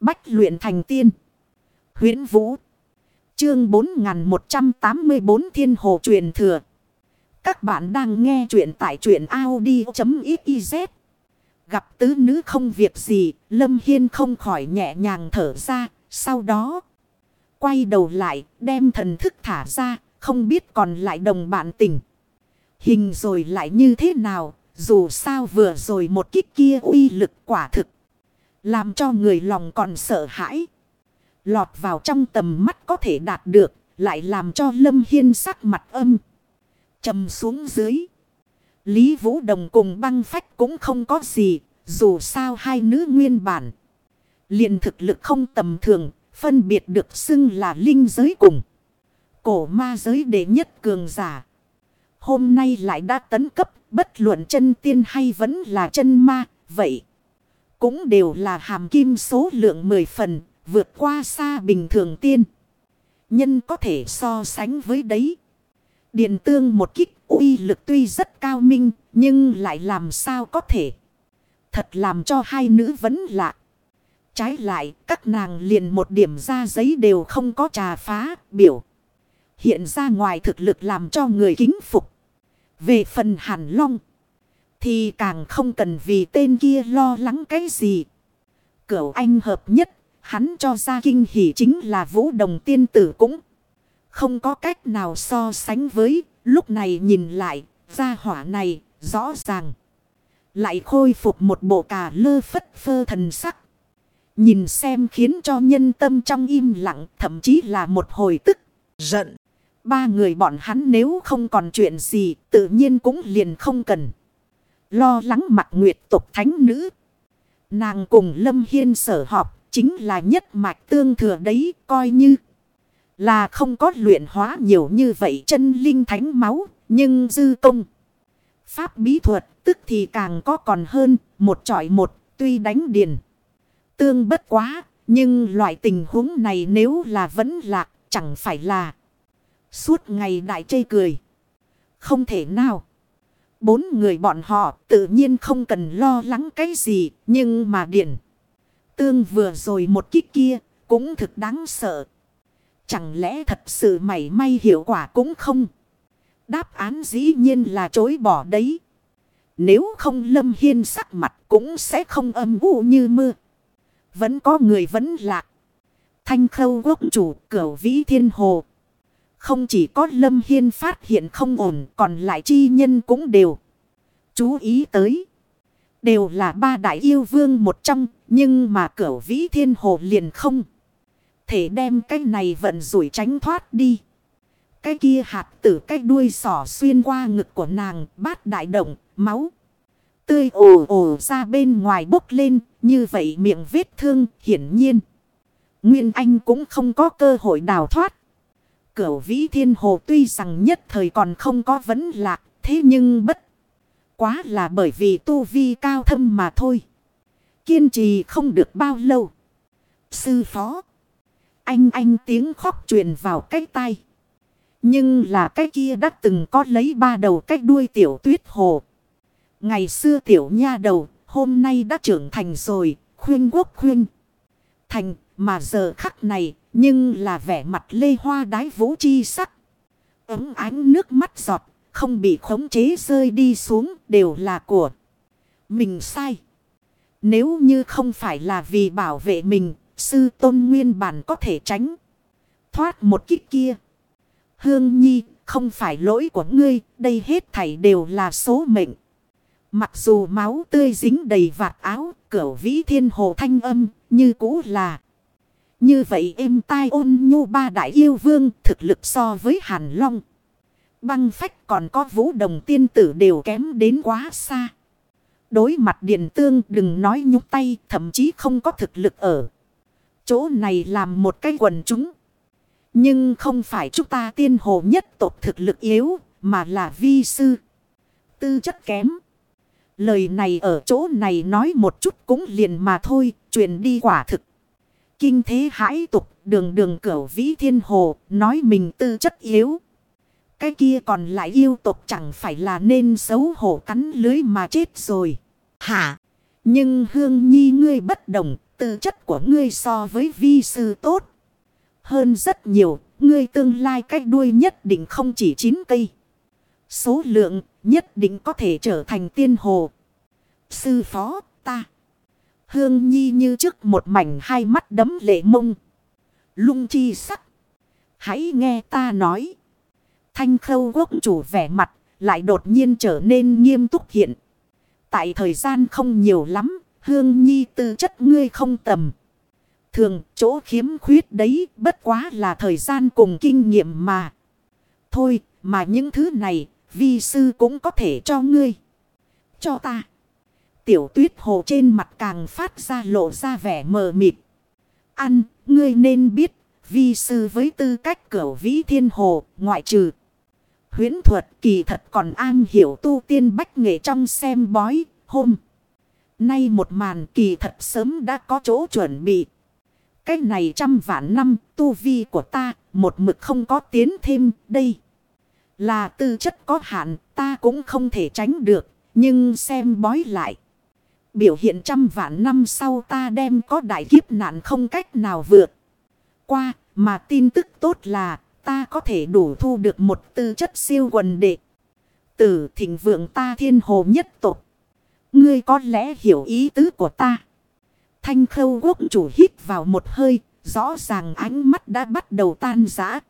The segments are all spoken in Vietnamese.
Bách luyện thành tiên. huyễn Vũ. Chương 4184 Thiên Hồ truyền thừa. Các bạn đang nghe truyện tại truyện Audi.xyz. Gặp tứ nữ không việc gì, Lâm Hiên không khỏi nhẹ nhàng thở ra, sau đó quay đầu lại, đem thần thức thả ra, không biết còn lại đồng bạn tình. Hình rồi lại như thế nào, dù sao vừa rồi một kích kia uy lực quả thực. Làm cho người lòng còn sợ hãi. Lọt vào trong tầm mắt có thể đạt được, lại làm cho Lâm Hiên sắc mặt âm. trầm xuống dưới. Lý Vũ Đồng cùng băng phách cũng không có gì, dù sao hai nữ nguyên bản. liền thực lực không tầm thường, phân biệt được xưng là linh giới cùng. Cổ ma giới đệ nhất cường giả. Hôm nay lại đã tấn cấp, bất luận chân tiên hay vẫn là chân ma, vậy. Cũng đều là hàm kim số lượng 10 phần, vượt qua xa bình thường tiên. Nhân có thể so sánh với đấy. Điện tương một kích uy lực tuy rất cao minh, nhưng lại làm sao có thể. Thật làm cho hai nữ vẫn lạ. Trái lại, các nàng liền một điểm ra giấy đều không có trà phá, biểu. Hiện ra ngoài thực lực làm cho người kính phục. Về phần hàn long, thì càng không cần vì tên kia lo lắng cái gì. Cửu anh hợp nhất, hắn cho ra kinh hỉ chính là vũ đồng tiên tử cũng. Không có cách nào so sánh với, lúc này nhìn lại, gia hỏa này, rõ ràng. Lại khôi phục một bộ cà lơ phất phơ thần sắc. Nhìn xem khiến cho nhân tâm trong im lặng, thậm chí là một hồi tức, giận. Ba người bọn hắn nếu không còn chuyện gì, tự nhiên cũng liền không cần. Lo lắng mặt nguyệt tục thánh nữ. Nàng cùng Lâm Hiên sở họp, chính là nhất mạch tương thừa đấy, coi như là không có luyện hóa nhiều như vậy chân linh thánh máu, nhưng dư công. Pháp bí thuật tức thì càng có còn hơn, một trọi một, tuy đánh điền. Tương bất quá, nhưng loại tình huống này nếu là vẫn lạc, chẳng phải là suốt ngày đại chê cười. Không thể nào. Bốn người bọn họ tự nhiên không cần lo lắng cái gì, nhưng mà điển. Tương vừa rồi một kích kia, cũng thực đáng sợ. Chẳng lẽ thật sự mảy may hiệu quả cũng không? Đáp án dĩ nhiên là chối bỏ đấy. Nếu không lâm hiên sắc mặt cũng sẽ không âm u như mưa. Vẫn có người vẫn lạc. Thanh khâu quốc chủ cửu vĩ thiên hồ. Không chỉ có lâm hiên phát hiện không ổn còn lại chi nhân cũng đều. Chú ý tới. Đều là ba đại yêu vương một trong. Nhưng mà cửu vĩ thiên hồ liền không. Thể đem cái này vận rủi tránh thoát đi. Cái kia hạt tử cái đuôi sỏ xuyên qua ngực của nàng bát đại động, máu. Tươi ồ ồ ra bên ngoài bốc lên, như vậy miệng vết thương hiển nhiên. Nguyên Anh cũng không có cơ hội đào thoát. Cửu vĩ thiên hồ tuy rằng nhất thời còn không có vấn lạc, thế nhưng bất quá là bởi vì tu vi cao thâm mà thôi. Kiên trì không được bao lâu. Sư phó. Anh anh tiếng khóc truyền vào cái tay. Nhưng là cái kia đã từng có lấy ba đầu cách đuôi tiểu tuyết hồ. Ngày xưa tiểu nha đầu, hôm nay đã trưởng thành rồi, khuyên quốc khuyên. Thành, mà giờ khắc này, nhưng là vẻ mặt lê hoa đái vũ chi sắc. Ấm ánh nước mắt giọt, không bị khống chế rơi đi xuống, đều là của mình sai. Nếu như không phải là vì bảo vệ mình, sư tôn nguyên bản có thể tránh. Thoát một kích kia. Hương Nhi, không phải lỗi của ngươi, đây hết thảy đều là số mệnh. Mặc dù máu tươi dính đầy vạt áo, cửu vĩ thiên hồ thanh âm, như cũ là. Như vậy êm tai ôn nhu ba đại yêu vương thực lực so với hàn long. Băng phách còn có vũ đồng tiên tử đều kém đến quá xa. Đối mặt điện tương đừng nói nhúc tay thậm chí không có thực lực ở. Chỗ này làm một cái quần chúng. Nhưng không phải chúng ta tiên hồ nhất tộc thực lực yếu mà là vi sư. Tư chất kém. Lời này ở chỗ này nói một chút cũng liền mà thôi, truyền đi quả thực. Kinh thế hãi tục, đường đường cửu vĩ thiên hồ, nói mình tư chất yếu. Cái kia còn lại yêu tục chẳng phải là nên xấu hổ cắn lưới mà chết rồi. Hả? Nhưng hương nhi ngươi bất đồng, Tư chất của ngươi so với vi sư tốt. Hơn rất nhiều, ngươi tương lai cách đuôi nhất định không chỉ 9 cây. Số lượng nhất định có thể trở thành tiên hồ. Sư phó ta. Hương Nhi như trước một mảnh hai mắt đấm lệ mông. Lung chi sắc. Hãy nghe ta nói. Thanh khâu quốc chủ vẻ mặt lại đột nhiên trở nên nghiêm túc hiện. Tại thời gian không nhiều lắm, Hương Nhi tư chất ngươi không tầm. Thường chỗ khiếm khuyết đấy bất quá là thời gian cùng kinh nghiệm mà. Thôi mà những thứ này vi sư cũng có thể cho ngươi. Cho ta. Tiểu tuyết hồ trên mặt càng phát ra lộ ra vẻ mờ mịt. Ăn, ngươi nên biết, vi sư với tư cách cửu vĩ thiên hồ, ngoại trừ. Huyến thuật kỳ thật còn an hiểu tu tiên bách nghệ trong xem bói, hôm. Nay một màn kỳ thật sớm đã có chỗ chuẩn bị. Cái này trăm vạn năm tu vi của ta một mực không có tiến thêm đây. Là tư chất có hạn ta cũng không thể tránh được. Nhưng xem bói lại. Biểu hiện trăm vạn năm sau ta đem có đại kiếp nạn không cách nào vượt. Qua, mà tin tức tốt là, ta có thể đủ thu được một tư chất siêu quần đệ. Tử thịnh vượng ta thiên hồ nhất tộc Ngươi có lẽ hiểu ý tứ của ta. Thanh khâu quốc chủ hít vào một hơi. Rõ ràng ánh mắt đã bắt đầu tan rã.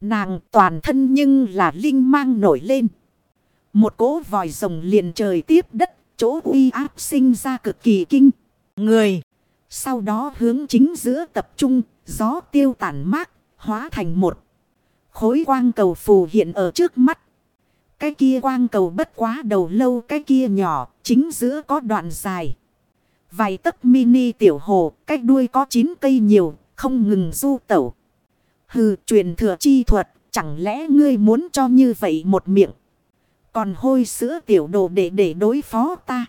Nàng toàn thân nhưng là linh mang nổi lên. Một cỗ vòi rồng liền trời tiếp đất. Chỗ uy áp sinh ra cực kỳ kinh. Người. Sau đó hướng chính giữa tập trung. Gió tiêu tản mát. Hóa thành một. Khối quang cầu phù hiện ở trước mắt. Cái kia quang cầu bất quá đầu lâu cái kia nhỏ, chính giữa có đoạn dài. Vài tấc mini tiểu hồ, cái đuôi có 9 cây nhiều, không ngừng du tẩu. Hừ, truyền thừa chi thuật, chẳng lẽ ngươi muốn cho như vậy một miệng. Còn hôi sữa tiểu đồ để để đối phó ta.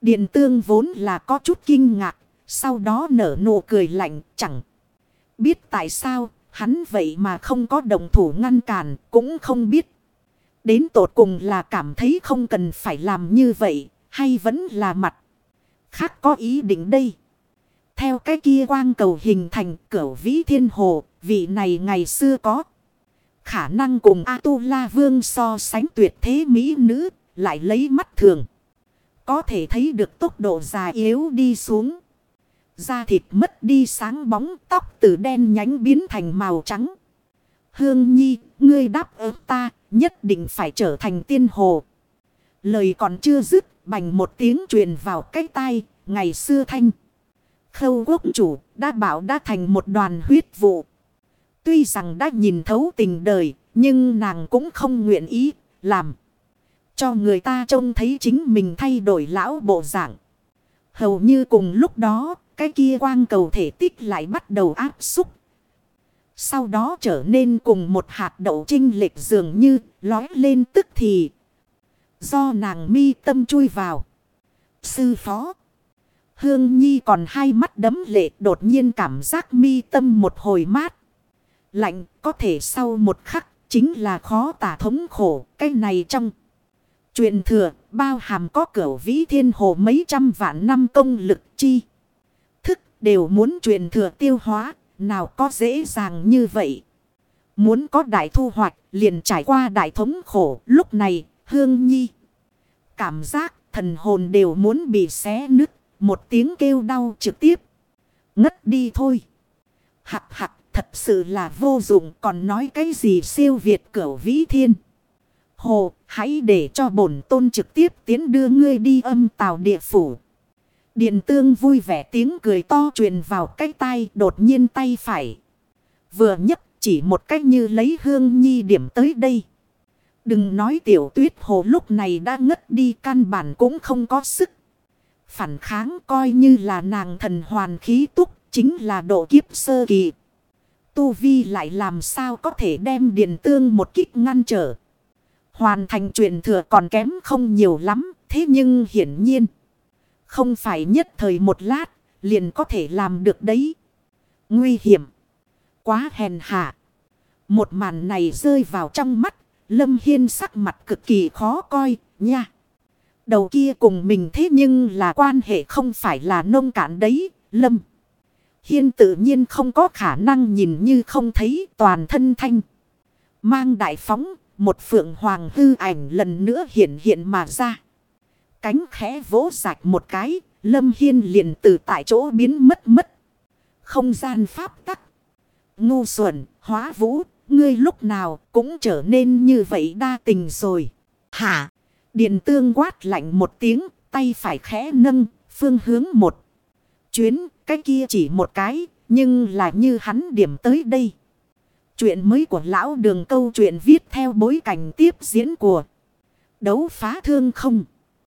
Điện tương vốn là có chút kinh ngạc, sau đó nở nụ cười lạnh, chẳng biết tại sao hắn vậy mà không có đồng thủ ngăn cản, cũng không biết. Đến tột cùng là cảm thấy không cần phải làm như vậy. Hay vẫn là mặt. Khác có ý định đây. Theo cái kia quang cầu hình thành cửu vĩ thiên hồ. Vị này ngày xưa có. Khả năng cùng A-tu-la vương so sánh tuyệt thế mỹ nữ. Lại lấy mắt thường. Có thể thấy được tốc độ già yếu đi xuống. Da thịt mất đi sáng bóng tóc từ đen nhánh biến thành màu trắng. Hương Nhi, ngươi đáp ứng ta, nhất định phải trở thành tiên hồ. Lời còn chưa dứt, bành một tiếng truyền vào cái tai, ngày xưa thanh. Khâu quốc chủ đã bảo đã thành một đoàn huyết vụ. Tuy rằng đã nhìn thấu tình đời, nhưng nàng cũng không nguyện ý làm. Cho người ta trông thấy chính mình thay đổi lão bộ dạng. Hầu như cùng lúc đó, cái kia quang cầu thể tích lại bắt đầu áp xúc sau đó trở nên cùng một hạt đậu trinh lệch dường như lói lên tức thì. Do nàng mi tâm chui vào. Sư phó. Hương Nhi còn hai mắt đấm lệ đột nhiên cảm giác mi tâm một hồi mát. Lạnh, có thể sau một khắc, chính là khó tả thống khổ. Cái này trong chuyện thừa, bao hàm có cửa vĩ thiên hồ mấy trăm vạn năm công lực chi. Thức, đều muốn truyền thừa tiêu hóa, nào có dễ dàng như vậy. Muốn có đại thu hoạch, liền trải qua đại thống khổ. Lúc này, Hương Nhi. Cảm giác, thần hồn đều muốn bị xé nứt. Một tiếng kêu đau trực tiếp. Ngất đi thôi. Hạc hạc thật sự là vô dụng. Còn nói cái gì siêu việt cửu vĩ thiên. Hồ, hãy để cho bổn tôn trực tiếp tiến đưa ngươi đi âm tào địa phủ. Điện tương vui vẻ tiếng cười to truyền vào cái tay đột nhiên tay phải. Vừa nhấc, chỉ một cách như lấy hương nhi điểm tới đây. Đừng nói tiểu tuyết hồ lúc này đã ngất đi, căn bản cũng không có sức. Phản kháng coi như là nàng thần hoàn khí túc, chính là độ kiếp sơ kỳ. Tu Vi lại làm sao có thể đem điện tương một kích ngăn trở. Hoàn thành chuyện thừa còn kém không nhiều lắm thế nhưng hiển nhiên. Không phải nhất thời một lát, liền có thể làm được đấy. Nguy hiểm. Quá hèn hạ. Một màn này rơi vào trong mắt, Lâm Hiên sắc mặt cực kỳ khó coi, nha. Đầu kia cùng mình thế nhưng là quan hệ không phải là nông cạn đấy, Lâm. Hiên tự nhiên không có khả năng nhìn như không thấy toàn thân thanh. Mang đại phóng, một phượng hoàng hư ảnh lần nữa hiện hiện mà ra. Cánh khẽ vỗ sạch một cái, Lâm Hiên liền từ tại chỗ biến mất mất. Không gian pháp tắc. Ngu xuẩn, hóa vũ, ngươi lúc nào cũng trở nên như vậy đa tình rồi. Hả? Điện tương quát lạnh một tiếng, tay phải khẽ nâng, phương hướng một. Chuyến, cái kia chỉ một cái, nhưng là như hắn điểm tới đây. Chuyện mới của lão đường câu chuyện viết theo bối cảnh tiếp diễn của đấu phá thương không.